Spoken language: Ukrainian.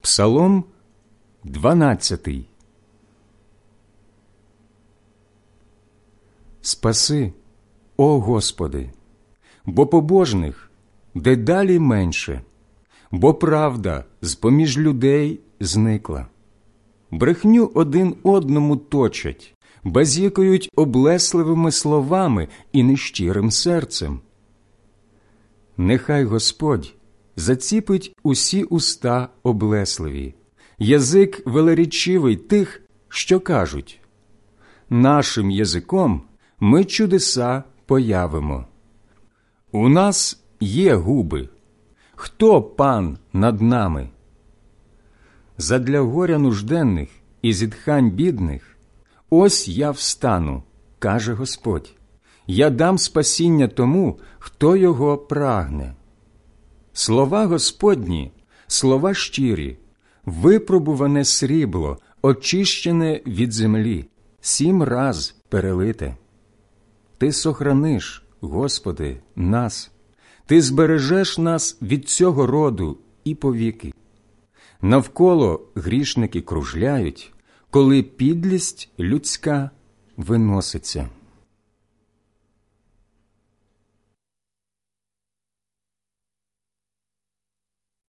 Псалом 12 Спаси, о Господи, бо побожних дедалі менше, бо правда з поміж людей зникла. Брехню один одному точать, базікають облесливими словами і нещирим серцем. Нехай Господь заціпить усі уста облесливі, язик велерічивий тих, що кажуть нашим язиком ми чудеса появимо. У нас є губи. Хто пан над нами? Задля горя нужденних і зітхань бідних, ось я встану, каже Господь. Я дам спасіння тому, хто його прагне. Слова Господні, слова щирі, випробуване срібло, очищене від землі, сім раз перелите. Ти сохраниш, Господи, нас, Ти збережеш нас від цього роду і повіки. Навколо грішники кружляють, коли підлість людська виноситься.